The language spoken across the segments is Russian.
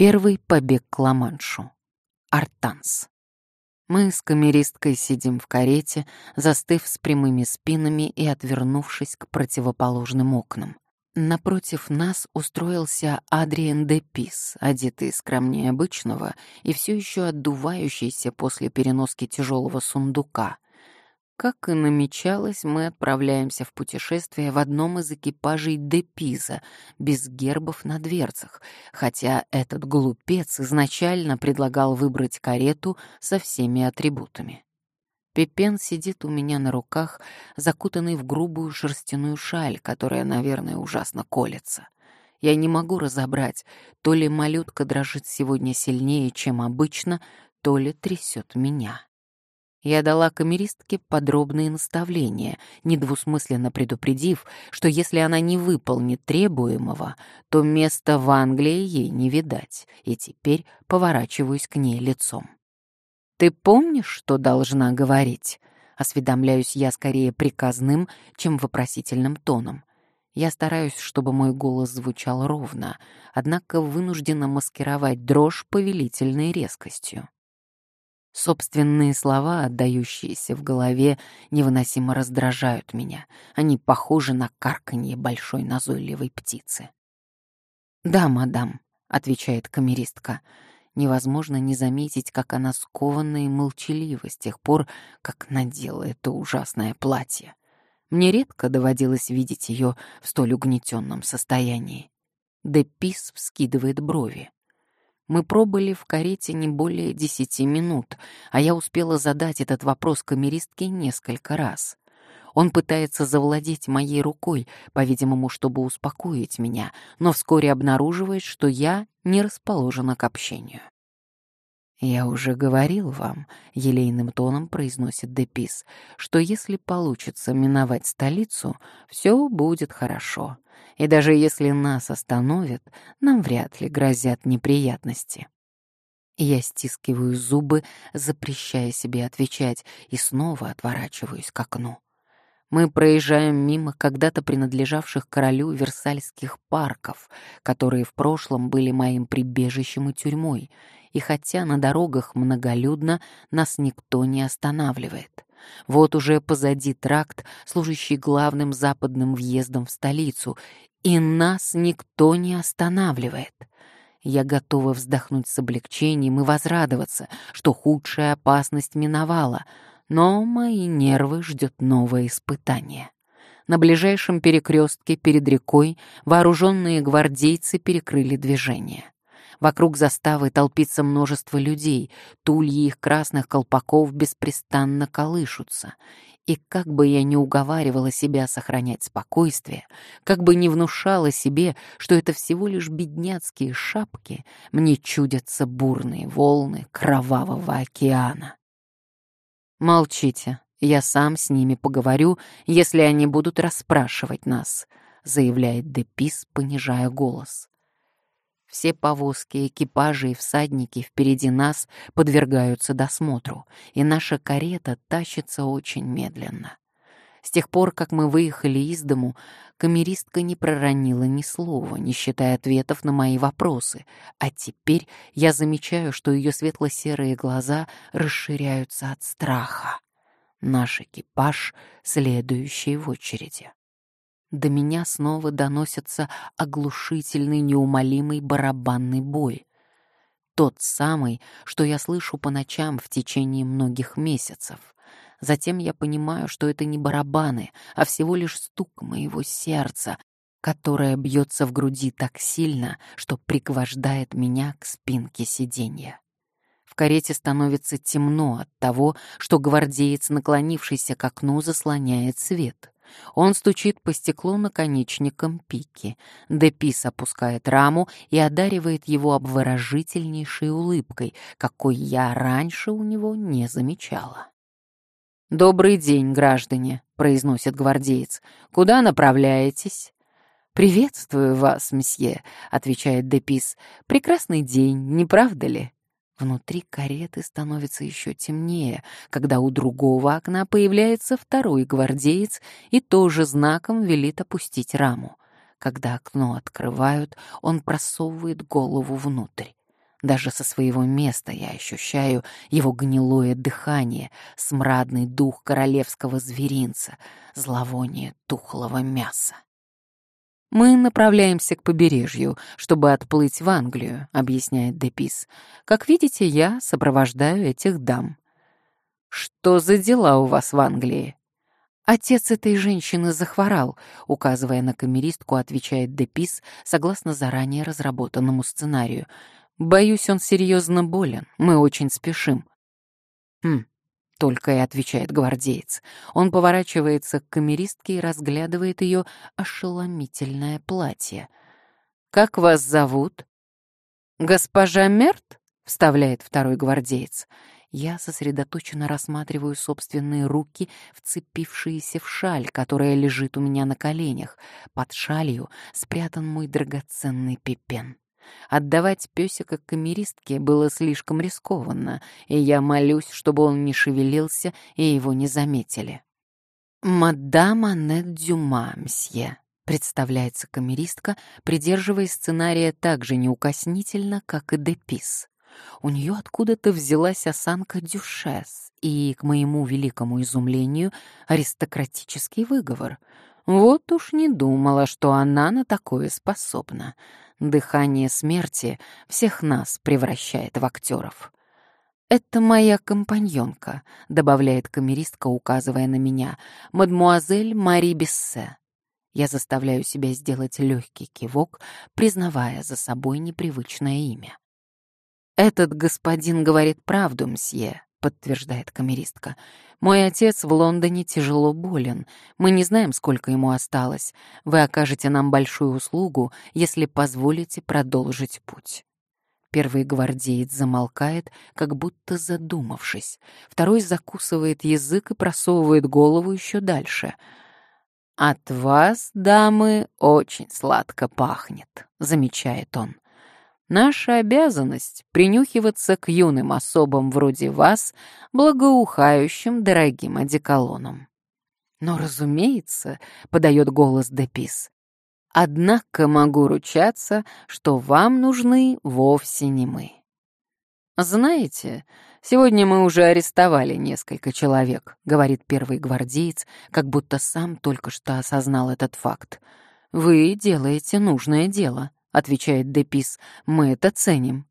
Первый побег к Ла-Маншу. Артанс. Мы с камеристкой сидим в карете, застыв с прямыми спинами и отвернувшись к противоположным окнам. Напротив нас устроился Адриен де Пис, одетый скромнее обычного и все еще отдувающийся после переноски тяжелого сундука — как и намечалось, мы отправляемся в путешествие в одном из экипажей Депиза, без гербов на дверцах, хотя этот глупец изначально предлагал выбрать карету со всеми атрибутами. Пепен сидит у меня на руках, закутанный в грубую шерстяную шаль, которая, наверное, ужасно колется. Я не могу разобрать, то ли малютка дрожит сегодня сильнее, чем обычно, то ли трясет меня. Я дала камеристке подробные наставления, недвусмысленно предупредив, что если она не выполнит требуемого, то места в Англии ей не видать, и теперь поворачиваюсь к ней лицом. «Ты помнишь, что должна говорить?» Осведомляюсь я скорее приказным, чем вопросительным тоном. Я стараюсь, чтобы мой голос звучал ровно, однако вынуждена маскировать дрожь повелительной резкостью. Собственные слова, отдающиеся в голове, невыносимо раздражают меня. Они похожи на карканье большой назойливой птицы. «Да, мадам», — отвечает камеристка. Невозможно не заметить, как она скована и молчалива с тех пор, как надела это ужасное платье. Мне редко доводилось видеть ее в столь угнетенном состоянии. Депис вскидывает брови. Мы пробыли в карете не более десяти минут, а я успела задать этот вопрос камеристке несколько раз. Он пытается завладеть моей рукой, по-видимому, чтобы успокоить меня, но вскоре обнаруживает, что я не расположена к общению. «Я уже говорил вам», — елейным тоном произносит Депис, «что если получится миновать столицу, все будет хорошо, и даже если нас остановят, нам вряд ли грозят неприятности». Я стискиваю зубы, запрещая себе отвечать, и снова отворачиваюсь к окну. Мы проезжаем мимо когда-то принадлежавших королю Версальских парков, которые в прошлом были моим прибежищем и тюрьмой, и хотя на дорогах многолюдно, нас никто не останавливает. Вот уже позади тракт, служащий главным западным въездом в столицу, и нас никто не останавливает. Я готова вздохнуть с облегчением и возрадоваться, что худшая опасность миновала, но мои нервы ждет новое испытание. На ближайшем перекрестке перед рекой вооруженные гвардейцы перекрыли движение. Вокруг заставы толпится множество людей, тульи их красных колпаков беспрестанно колышутся. И как бы я ни уговаривала себя сохранять спокойствие, как бы не внушала себе, что это всего лишь бедняцкие шапки, мне чудятся бурные волны кровавого океана. «Молчите, я сам с ними поговорю, если они будут расспрашивать нас», заявляет Депис, понижая голос. Все повозки, экипажи и всадники впереди нас подвергаются досмотру, и наша карета тащится очень медленно. С тех пор, как мы выехали из дому, камеристка не проронила ни слова, не считая ответов на мои вопросы, а теперь я замечаю, что ее светло-серые глаза расширяются от страха. Наш экипаж — следующий в очереди до меня снова доносится оглушительный неумолимый барабанный бой. Тот самый, что я слышу по ночам в течение многих месяцев. Затем я понимаю, что это не барабаны, а всего лишь стук моего сердца, которое бьется в груди так сильно, что пригвождает меня к спинке сиденья. В карете становится темно от того, что гвардеец, наклонившийся к окну, заслоняет свет. Он стучит по стеклу наконечником пики. Депис опускает раму и одаривает его обворожительнейшей улыбкой, какой я раньше у него не замечала. «Добрый день, граждане», — произносит гвардеец. «Куда направляетесь?» «Приветствую вас, месье», — отвечает Депис. «Прекрасный день, не правда ли?» Внутри кареты становится еще темнее, когда у другого окна появляется второй гвардеец и тоже знаком велит опустить раму. Когда окно открывают, он просовывает голову внутрь. Даже со своего места я ощущаю его гнилое дыхание, смрадный дух королевского зверинца, зловоние тухлого мяса. «Мы направляемся к побережью, чтобы отплыть в Англию», — объясняет Депис. «Как видите, я сопровождаю этих дам». «Что за дела у вас в Англии?» «Отец этой женщины захворал», — указывая на камеристку, отвечает Депис, согласно заранее разработанному сценарию. «Боюсь, он серьезно болен. Мы очень спешим». «Хм, только и отвечает гвардеец. Он поворачивается к камеристке и разглядывает ее ошеломительное платье. «Как вас зовут?» «Госпожа Мерт?» — вставляет второй гвардеец. Я сосредоточенно рассматриваю собственные руки, вцепившиеся в шаль, которая лежит у меня на коленях. Под шалью спрятан мой драгоценный пипен. Отдавать песика камеристке было слишком рискованно, и я молюсь, чтобы он не шевелился и его не заметили. «Мадам Аннет Дюма, мсье», — представляется камеристка, придерживаясь сценария так же неукоснительно, как и Депис. У нее откуда-то взялась осанка дюшес и, к моему великому изумлению, аристократический выговор. Вот уж не думала, что она на такое способна. Дыхание смерти всех нас превращает в актеров. «Это моя компаньонка», — добавляет камеристка, указывая на меня, «мадмуазель Мари Бессе». Я заставляю себя сделать легкий кивок, признавая за собой непривычное имя. «Этот господин говорит правду, мсье», — подтверждает камеристка. «Мой отец в Лондоне тяжело болен. Мы не знаем, сколько ему осталось. Вы окажете нам большую услугу, если позволите продолжить путь». Первый гвардеец замолкает, как будто задумавшись. Второй закусывает язык и просовывает голову еще дальше. «От вас, дамы, очень сладко пахнет», — замечает он. Наша обязанность — принюхиваться к юным особам вроде вас, благоухающим дорогим одеколоном. Но, разумеется, — подает голос Депис, — однако могу ручаться, что вам нужны вовсе не мы. «Знаете, сегодня мы уже арестовали несколько человек», — говорит первый гвардеец, как будто сам только что осознал этот факт. «Вы делаете нужное дело». — отвечает Депис, — «мы это ценим».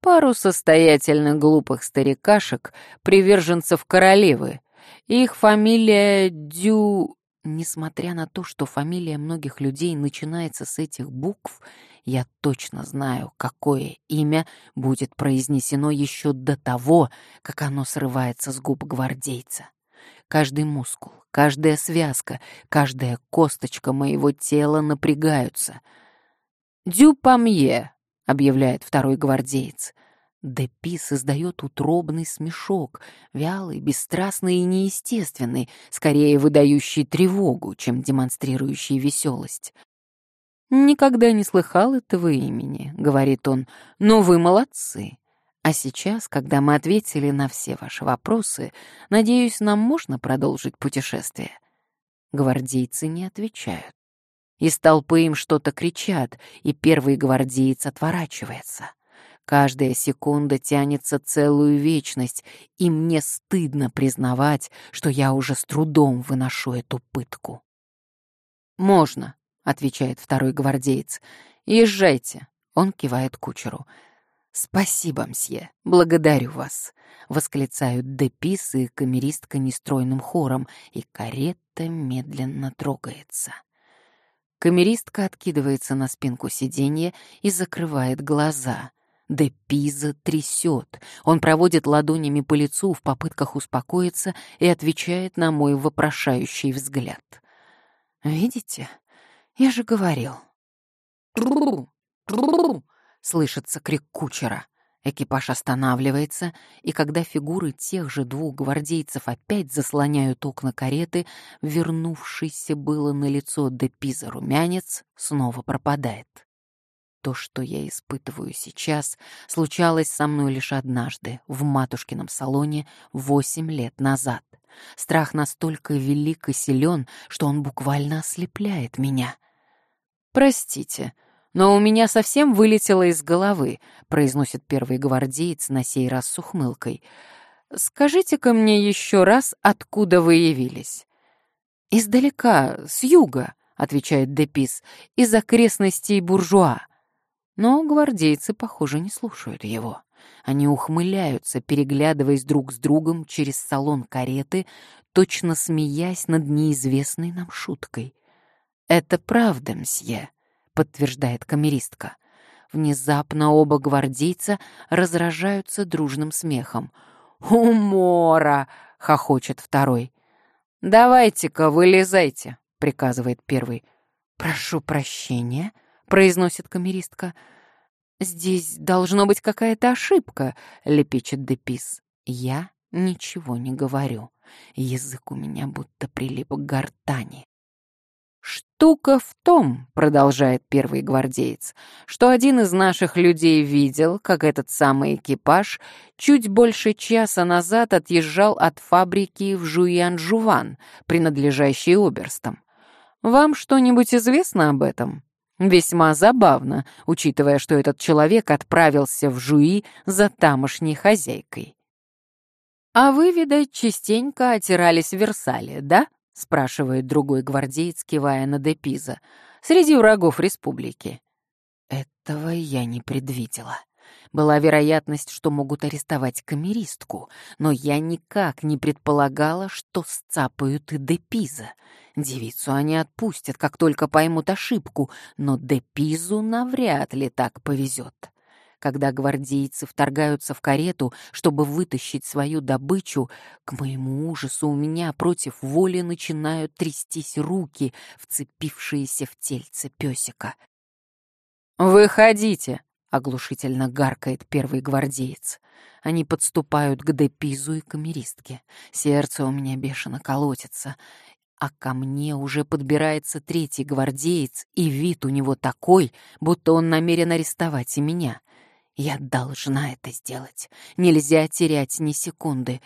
Пару состоятельных глупых старикашек, приверженцев королевы. Их фамилия Дю... Несмотря на то, что фамилия многих людей начинается с этих букв, я точно знаю, какое имя будет произнесено еще до того, как оно срывается с губ гвардейца. Каждый мускул, каждая связка, каждая косточка моего тела напрягаются — «Дюпамье», — объявляет второй гвардеец. Депис издает утробный смешок, вялый, бесстрастный и неестественный, скорее выдающий тревогу, чем демонстрирующий веселость. «Никогда не слыхал этого имени», — говорит он, — «но вы молодцы. А сейчас, когда мы ответили на все ваши вопросы, надеюсь, нам можно продолжить путешествие?» Гвардейцы не отвечают. Из толпы им что-то кричат, и первый гвардеец отворачивается. Каждая секунда тянется целую вечность, и мне стыдно признавать, что я уже с трудом выношу эту пытку. «Можно», — отвечает второй гвардеец. «Езжайте», — он кивает кучеру. «Спасибо, мсье, благодарю вас», — восклицают Депис и камеристка нестройным хором, и карета медленно трогается. Камеристка откидывается на спинку сиденья и закрывает глаза. Де Пиза трясет. Он проводит ладонями по лицу в попытках успокоиться и отвечает на мой вопрошающий взгляд. «Видите? Я же говорил». «Тру! Тру!» — слышится крик кучера. Экипаж останавливается, и когда фигуры тех же двух гвардейцев опять заслоняют окна кареты, вернувшийся было на лицо до пиза румянец снова пропадает. То, что я испытываю сейчас, случалось со мной лишь однажды, в матушкином салоне, восемь лет назад. Страх настолько велик и силен, что он буквально ослепляет меня. «Простите, но у меня совсем вылетело из головы», — произносит первый гвардеец на сей раз с ухмылкой. «Скажите-ка мне еще раз, откуда вы явились?» «Издалека, с юга», — отвечает Депис, — «из окрестностей буржуа». Но гвардейцы, похоже, не слушают его. Они ухмыляются, переглядываясь друг с другом через салон кареты, точно смеясь над неизвестной нам шуткой. «Это правда, мсье», — подтверждает камеристка. Внезапно оба гвардейца разражаются дружным смехом. «Умора!» — хохочет второй. «Давайте-ка, вылезайте», — приказывает первый. «Прошу прощения», — произносит камеристка. «Здесь должно быть какая-то ошибка», — лепечет Депис. «Я ничего не говорю. Язык у меня будто прилип к гортани. «Штука в том», — продолжает первый гвардеец, «что один из наших людей видел, как этот самый экипаж чуть больше часа назад отъезжал от фабрики в Жуян-Жуван, принадлежащей оберстам. Вам что-нибудь известно об этом?» Весьма забавно, учитывая, что этот человек отправился в Жуи за тамошней хозяйкой. «А вы, видать, частенько отирались в Версале, да?» — спрашивает другой гвардеец, кивая на Депиза. «Среди врагов республики». Этого я не предвидела. Была вероятность, что могут арестовать камеристку, но я никак не предполагала, что сцапают и Депиза. Девицу они отпустят, как только поймут ошибку, но Депизу навряд ли так повезет когда гвардейцы вторгаются в карету, чтобы вытащить свою добычу, к моему ужасу у меня против воли начинают трястись руки, вцепившиеся в тельце песика. «Выходите!» — оглушительно гаркает первый гвардеец. Они подступают к Депизу и камеристке. Сердце у меня бешено колотится. А ко мне уже подбирается третий гвардеец, и вид у него такой, будто он намерен арестовать и меня. Я должна это сделать. Нельзя терять ни секунды.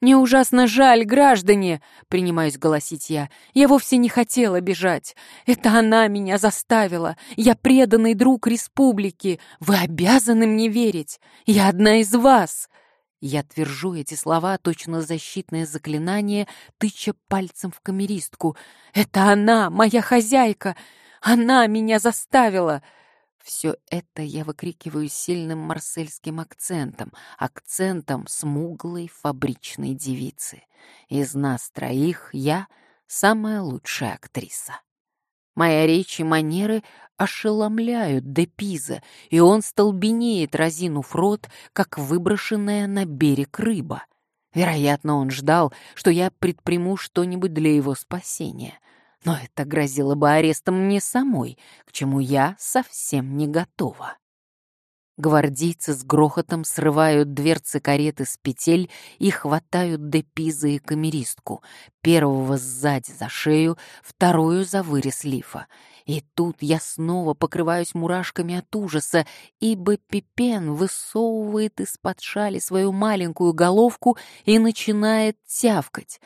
«Мне ужасно жаль, граждане!» — принимаюсь голосить я. «Я вовсе не хотела бежать. Это она меня заставила. Я преданный друг республики. Вы обязаны мне верить. Я одна из вас!» Я твержу эти слова, точно защитное заклинание, тыча пальцем в камеристку. «Это она, моя хозяйка! Она меня заставила!» Все это я выкрикиваю сильным марсельским акцентом, акцентом смуглой фабричной девицы. Из нас троих я самая лучшая актриса. Моя речь и манеры ошеломляют Депиза, и он столбенеет, разинув рот, как выброшенная на берег рыба. Вероятно, он ждал, что я предприму что-нибудь для его спасения — но это грозило бы арестом мне самой, к чему я совсем не готова. Гвардейцы с грохотом срывают дверцы кареты с петель и хватают Депиза и камеристку, первого сзади за шею, вторую за вырез лифа. И тут я снова покрываюсь мурашками от ужаса, ибо Пипен высовывает из-под шали свою маленькую головку и начинает тявкать.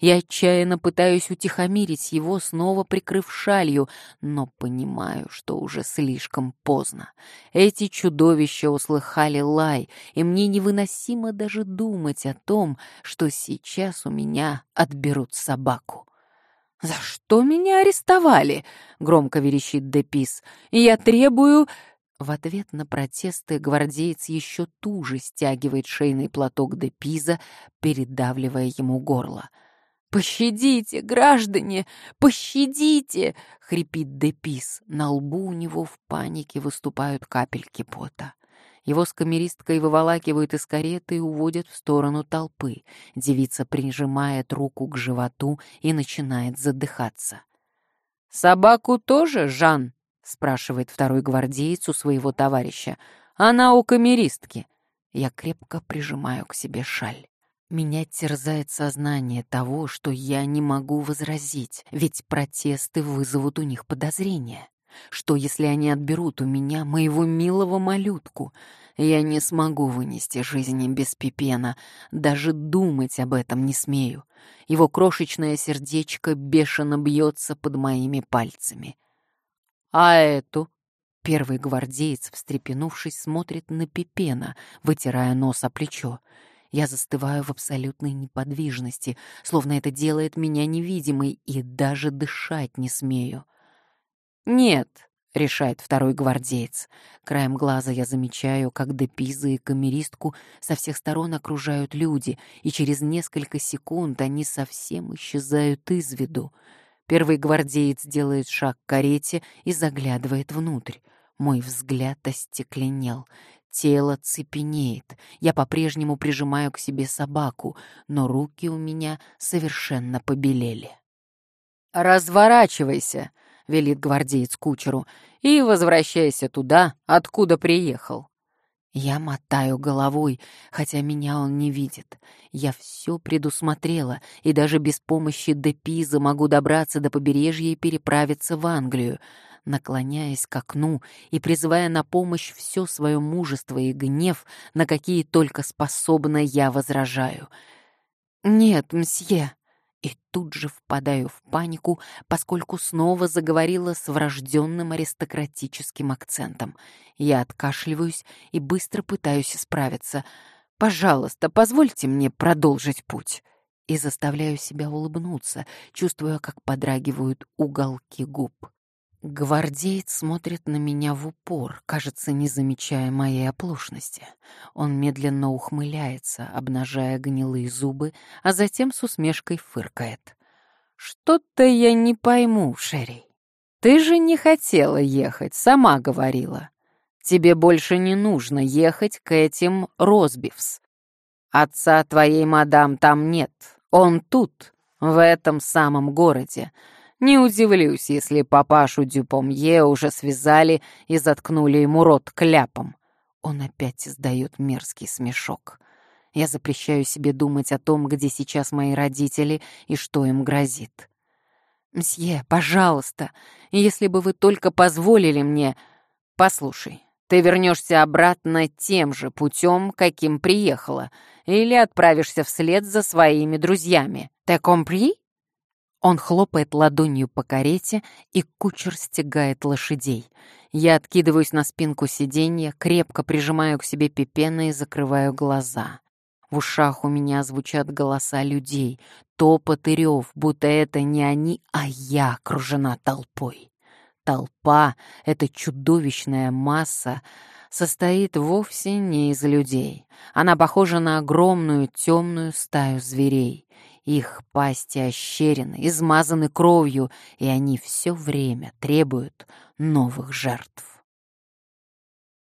Я отчаянно пытаюсь утихомирить его, снова прикрыв шалью, но понимаю, что уже слишком поздно. Эти чудовища услыхали лай, и мне невыносимо даже думать о том, что сейчас у меня отберут собаку. «За что меня арестовали?» — громко верещит Депис. «Я требую...» В ответ на протесты гвардеец еще туже стягивает шейный платок Депиза, передавливая ему горло. «Пощадите, граждане, пощадите!» — хрипит Депис. На лбу у него в панике выступают капельки пота. Его с камеристкой выволакивают из кареты и уводят в сторону толпы. Девица прижимает руку к животу и начинает задыхаться. «Собаку тоже, Жан?» — спрашивает второй гвардеец у своего товарища. «Она у камеристки». Я крепко прижимаю к себе шаль. Меня терзает сознание того, что я не могу возразить, ведь протесты вызовут у них подозрения. Что, если они отберут у меня моего милого малютку? Я не смогу вынести жизни без Пипена, даже думать об этом не смею. Его крошечное сердечко бешено бьется под моими пальцами. А эту?» Первый гвардеец, встрепенувшись, смотрит на Пипена, вытирая нос о плечо. Я застываю в абсолютной неподвижности, словно это делает меня невидимой, и даже дышать не смею. «Нет», — решает второй гвардеец. Краем глаза я замечаю, как Депиза и камеристку со всех сторон окружают люди, и через несколько секунд они совсем исчезают из виду. Первый гвардеец делает шаг к карете и заглядывает внутрь. Мой взгляд остекленел. Тело цепенеет. Я по-прежнему прижимаю к себе собаку, но руки у меня совершенно побелели. «Разворачивайся!» — велит гвардеец кучеру, «и возвращайся туда, откуда приехал». Я мотаю головой, хотя меня он не видит. Я все предусмотрела, и даже без помощи Депиза могу добраться до побережья и переправиться в Англию наклоняясь к окну и призывая на помощь все свое мужество и гнев, на какие только способна я возражаю. «Нет, мсье!» И тут же впадаю в панику, поскольку снова заговорила с врожденным аристократическим акцентом. Я откашливаюсь и быстро пытаюсь справиться. «Пожалуйста, позвольте мне продолжить путь» и заставляю себя улыбнуться, чувствуя, как подрагивают уголки губ. Гвардеец смотрит на меня в упор, кажется, не замечая моей оплошности. Он медленно ухмыляется, обнажая гнилые зубы, а затем с усмешкой фыркает. «Что-то я не пойму, Шерри. Ты же не хотела ехать, сама говорила. Тебе больше не нужно ехать к этим Розбивс. Отца твоей мадам там нет, он тут, в этом самом городе, не удивлюсь, если папашу Дюпомье уже связали и заткнули ему рот кляпом. Он опять издает мерзкий смешок. Я запрещаю себе думать о том, где сейчас мои родители и что им грозит. «Мсье, пожалуйста, если бы вы только позволили мне...» «Послушай, ты вернешься обратно тем же путем, каким приехала, или отправишься вслед за своими друзьями. Ты компри?» Он хлопает ладонью по карете, и кучер стегает лошадей. Я откидываюсь на спинку сиденья, крепко прижимаю к себе пепена и закрываю глаза. В ушах у меня звучат голоса людей, топот и рев, будто это не они, а я окружена толпой. Толпа — это чудовищная масса, состоит вовсе не из людей. Она похожа на огромную темную стаю зверей. Их пасти ощерены, измазаны кровью, и они все время требуют новых жертв.